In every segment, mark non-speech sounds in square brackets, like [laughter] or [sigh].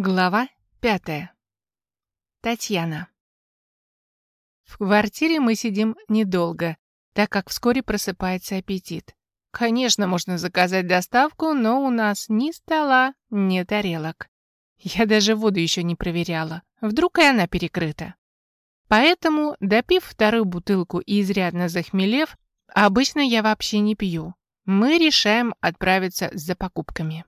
Глава пятая. Татьяна. В квартире мы сидим недолго, так как вскоре просыпается аппетит. Конечно, можно заказать доставку, но у нас ни стола, ни тарелок. Я даже воду еще не проверяла. Вдруг и она перекрыта. Поэтому, допив вторую бутылку и изрядно захмелев, обычно я вообще не пью, мы решаем отправиться за покупками.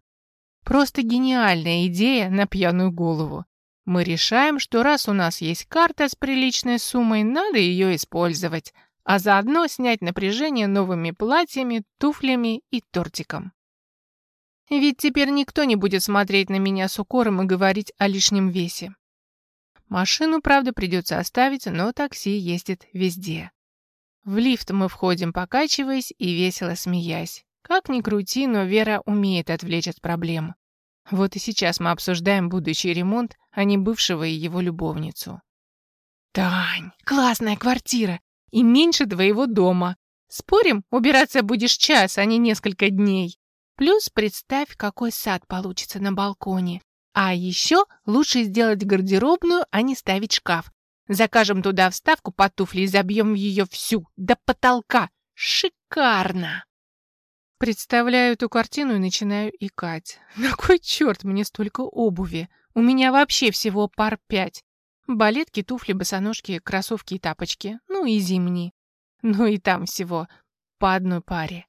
Просто гениальная идея на пьяную голову. Мы решаем, что раз у нас есть карта с приличной суммой, надо ее использовать, а заодно снять напряжение новыми платьями, туфлями и тортиком. Ведь теперь никто не будет смотреть на меня с укором и говорить о лишнем весе. Машину, правда, придется оставить, но такси ездит везде. В лифт мы входим, покачиваясь и весело смеясь. Как ни крути, но Вера умеет отвлечь от проблем. Вот и сейчас мы обсуждаем будущий ремонт, а не бывшего и его любовницу. «Тань, классная квартира! И меньше твоего дома. Спорим, убираться будешь час, а не несколько дней. Плюс представь, какой сад получится на балконе. А еще лучше сделать гардеробную, а не ставить шкаф. Закажем туда вставку по туфли и забьем ее всю, до потолка. Шикарно!» Представляю эту картину и начинаю икать. [laughs] На кой черт мне столько обуви? У меня вообще всего пар пять. Балетки, туфли, босоножки, кроссовки и тапочки. Ну и зимние. Ну и там всего по одной паре.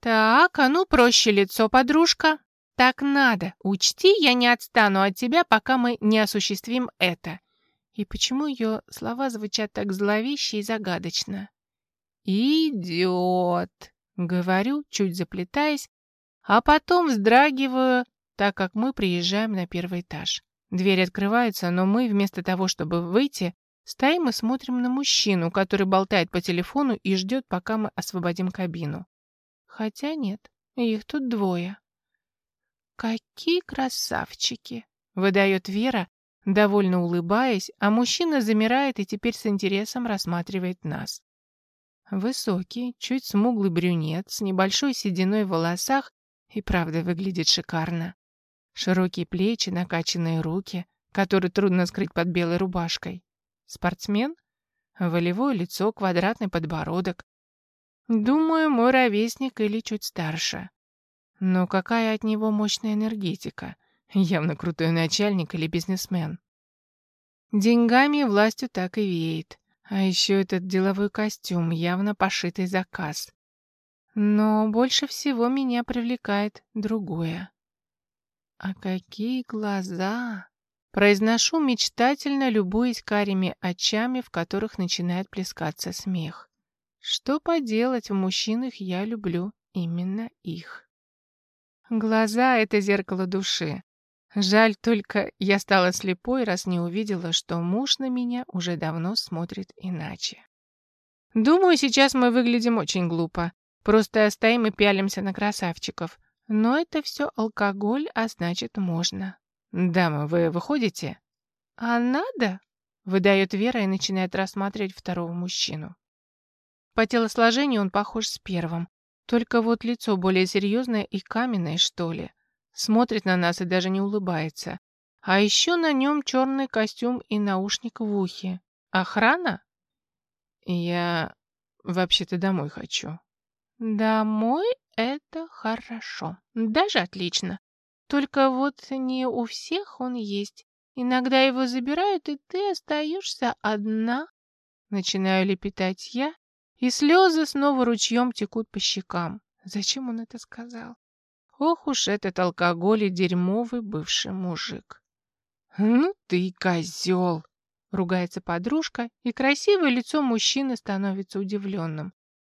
Так, а ну проще лицо, подружка. Так надо. Учти, я не отстану от тебя, пока мы не осуществим это. И почему ее слова звучат так зловеще и загадочно? Идет. Говорю, чуть заплетаясь, а потом вздрагиваю, так как мы приезжаем на первый этаж. Дверь открывается, но мы, вместо того, чтобы выйти, стоим и смотрим на мужчину, который болтает по телефону и ждет, пока мы освободим кабину. Хотя нет, их тут двое. «Какие красавчики!» — выдает Вера, довольно улыбаясь, а мужчина замирает и теперь с интересом рассматривает нас. Высокий, чуть смуглый брюнет с небольшой сединой в волосах и правда выглядит шикарно. Широкие плечи, накачанные руки, которые трудно скрыть под белой рубашкой. Спортсмен? Волевое лицо, квадратный подбородок. Думаю, мой ровесник или чуть старше. Но какая от него мощная энергетика. Явно крутой начальник или бизнесмен. Деньгами и властью так и веет. А еще этот деловой костюм, явно пошитый заказ. Но больше всего меня привлекает другое. А какие глаза! Произношу мечтательно, любуясь карими очами, в которых начинает плескаться смех. Что поделать, в мужчинах я люблю именно их. Глаза — это зеркало души. Жаль только, я стала слепой, раз не увидела, что муж на меня уже давно смотрит иначе. Думаю, сейчас мы выглядим очень глупо. Просто стоим и пялимся на красавчиков. Но это все алкоголь, а значит, можно. «Дама, вы выходите?» «А надо?» — выдает Вера и начинает рассматривать второго мужчину. По телосложению он похож с первым. Только вот лицо более серьезное и каменное, что ли. Смотрит на нас и даже не улыбается. А еще на нем черный костюм и наушник в ухе. Охрана? Я вообще-то домой хочу. Домой это хорошо. Даже отлично. Только вот не у всех он есть. Иногда его забирают, и ты остаешься одна. Начинаю лепетать я, и слезы снова ручьем текут по щекам. Зачем он это сказал? Ох уж этот алкоголь и дерьмовый бывший мужик. «Ну ты козел!» — ругается подружка, и красивое лицо мужчины становится удивленным.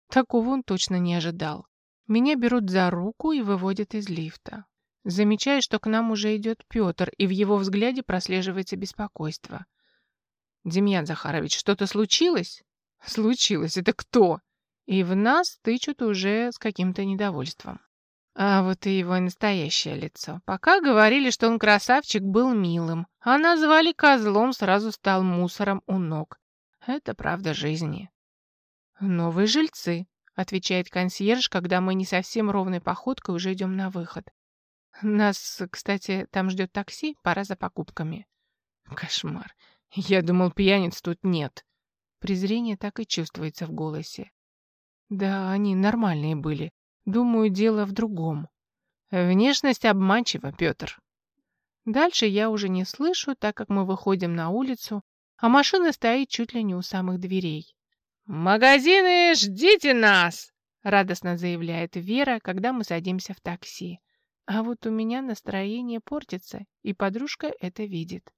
Такого он точно не ожидал. Меня берут за руку и выводят из лифта. Замечаю, что к нам уже идет Петр, и в его взгляде прослеживается беспокойство. «Демьян Захарович, что-то случилось?» «Случилось. Это кто?» И в нас тычут уже с каким-то недовольством. А вот и его настоящее лицо. Пока говорили, что он красавчик, был милым, а назвали козлом, сразу стал мусором у ног. Это правда жизни. «Новые жильцы», — отвечает консьерж, когда мы не совсем ровной походкой уже идем на выход. Нас, кстати, там ждет такси, пора за покупками. Кошмар. Я думал, пьяниц тут нет. Презрение так и чувствуется в голосе. Да, они нормальные были. Думаю, дело в другом. Внешность обманчива, Петр. Дальше я уже не слышу, так как мы выходим на улицу, а машина стоит чуть ли не у самых дверей. «Магазины, ждите нас!» — радостно заявляет Вера, когда мы садимся в такси. А вот у меня настроение портится, и подружка это видит.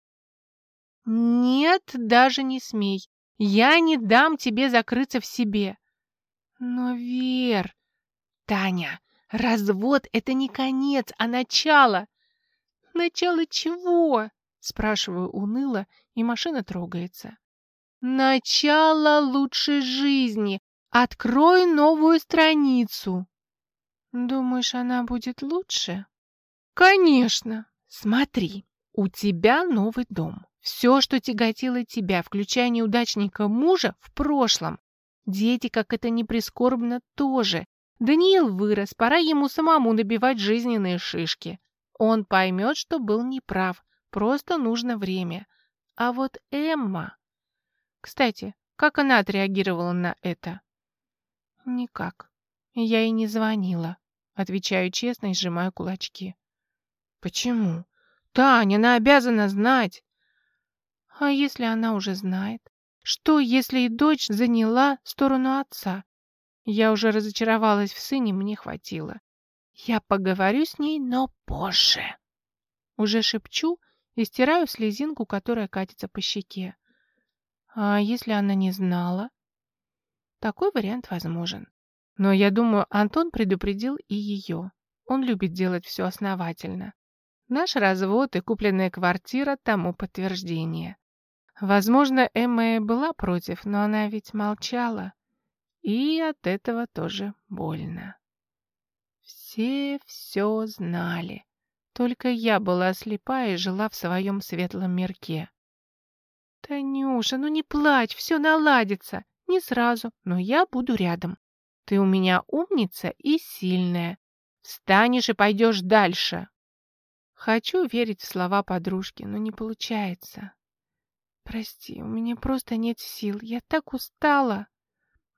«Нет, даже не смей. Я не дам тебе закрыться в себе». «Но, Вер...» «Таня, развод — это не конец, а начало!» «Начало чего?» — спрашиваю уныло, и машина трогается. «Начало лучшей жизни! Открой новую страницу!» «Думаешь, она будет лучше?» «Конечно! Смотри, у тебя новый дом. Все, что тяготило тебя, включая неудачника мужа, в прошлом. Дети, как это ни прискорбно, тоже. Даниил вырос, пора ему самому набивать жизненные шишки. Он поймет, что был неправ, просто нужно время. А вот Эмма... Кстати, как она отреагировала на это? Никак. Я и не звонила. Отвечаю честно и сжимаю кулачки. Почему? Таня, она обязана знать. А если она уже знает? Что, если и дочь заняла сторону отца? Я уже разочаровалась в сыне, мне хватило. Я поговорю с ней, но позже. Уже шепчу и стираю слезинку, которая катится по щеке. А если она не знала? Такой вариант возможен. Но я думаю, Антон предупредил и ее. Он любит делать все основательно. Наш развод и купленная квартира тому подтверждение. Возможно, Эмма была против, но она ведь молчала. И от этого тоже больно. Все все знали. Только я была слепа и жила в своем светлом мирке. «Танюша, ну не плачь, все наладится. Не сразу, но я буду рядом. Ты у меня умница и сильная. Встанешь и пойдешь дальше». Хочу верить в слова подружки, но не получается. «Прости, у меня просто нет сил. Я так устала».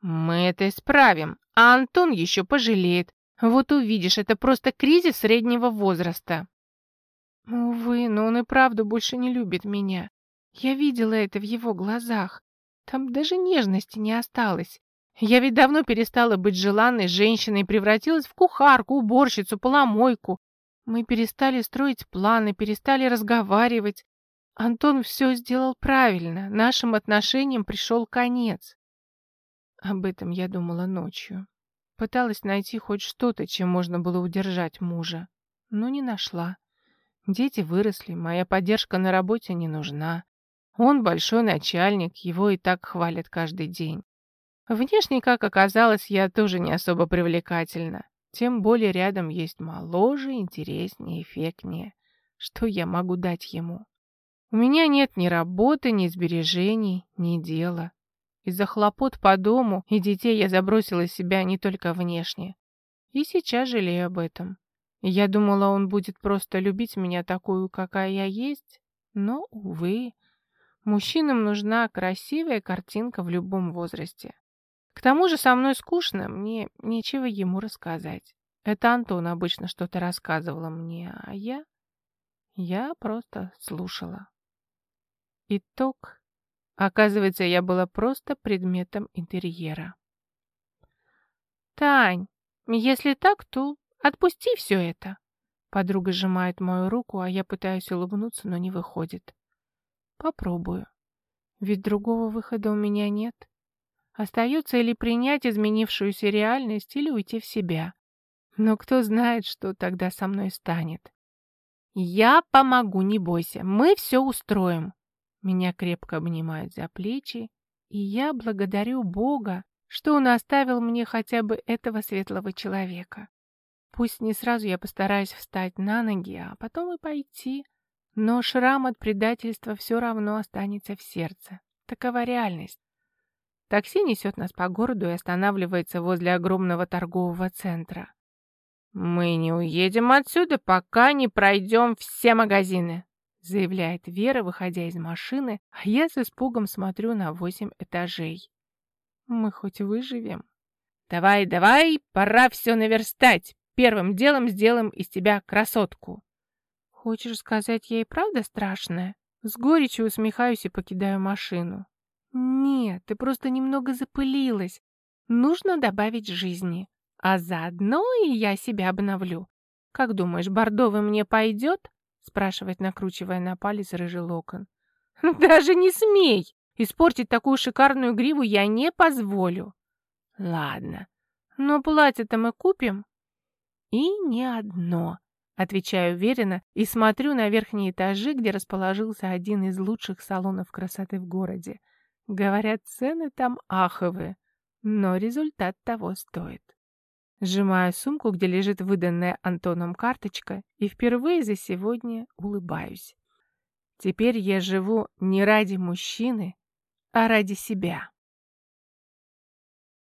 «Мы это исправим, а Антон еще пожалеет. Вот увидишь, это просто кризис среднего возраста». «Увы, но он и правда больше не любит меня. Я видела это в его глазах. Там даже нежности не осталось. Я ведь давно перестала быть желанной женщиной и превратилась в кухарку, уборщицу, поломойку. Мы перестали строить планы, перестали разговаривать. Антон все сделал правильно, нашим отношениям пришел конец. Об этом я думала ночью. Пыталась найти хоть что-то, чем можно было удержать мужа, но не нашла. Дети выросли, моя поддержка на работе не нужна. Он большой начальник, его и так хвалят каждый день. Внешне, как оказалось, я тоже не особо привлекательна. Тем более рядом есть моложе, интереснее, эффектнее. Что я могу дать ему? У меня нет ни работы, ни сбережений, ни дела. Из-за хлопот по дому и детей я забросила себя не только внешне. И сейчас жалею об этом. Я думала, он будет просто любить меня такую, какая я есть, но, увы, мужчинам нужна красивая картинка в любом возрасте. К тому же со мной скучно, мне нечего ему рассказать. Это Антон обычно что-то рассказывала мне, а я... Я просто слушала. Итог. Оказывается, я была просто предметом интерьера. «Тань, если так, то отпусти все это!» Подруга сжимает мою руку, а я пытаюсь улыбнуться, но не выходит. «Попробую. Ведь другого выхода у меня нет. Остается или принять изменившуюся реальность, или уйти в себя. Но кто знает, что тогда со мной станет. Я помогу, не бойся, мы все устроим. Меня крепко обнимают за плечи, и я благодарю Бога, что Он оставил мне хотя бы этого светлого человека. Пусть не сразу я постараюсь встать на ноги, а потом и пойти, но шрам от предательства все равно останется в сердце. Такова реальность. Такси несет нас по городу и останавливается возле огромного торгового центра. «Мы не уедем отсюда, пока не пройдем все магазины», заявляет Вера, выходя из машины, а я с испугом смотрю на восемь этажей. «Мы хоть выживем?» «Давай, давай, пора все наверстать. Первым делом сделаем из тебя красотку». «Хочешь сказать, я и правда страшная?» С горечью усмехаюсь и покидаю машину. «Нет, ты просто немного запылилась. Нужно добавить жизни. А заодно и я себя обновлю. Как думаешь, бордовый мне пойдет?» Спрашивает, накручивая на палец рыжий локон. «Даже не смей! Испортить такую шикарную гриву я не позволю!» «Ладно, но платье-то мы купим?» «И не одно», — отвечаю уверенно и смотрю на верхние этажи, где расположился один из лучших салонов красоты в городе. Говорят, цены там аховые, но результат того стоит. Сжимаю сумку, где лежит выданная Антоном карточка, и впервые за сегодня улыбаюсь. Теперь я живу не ради мужчины, а ради себя.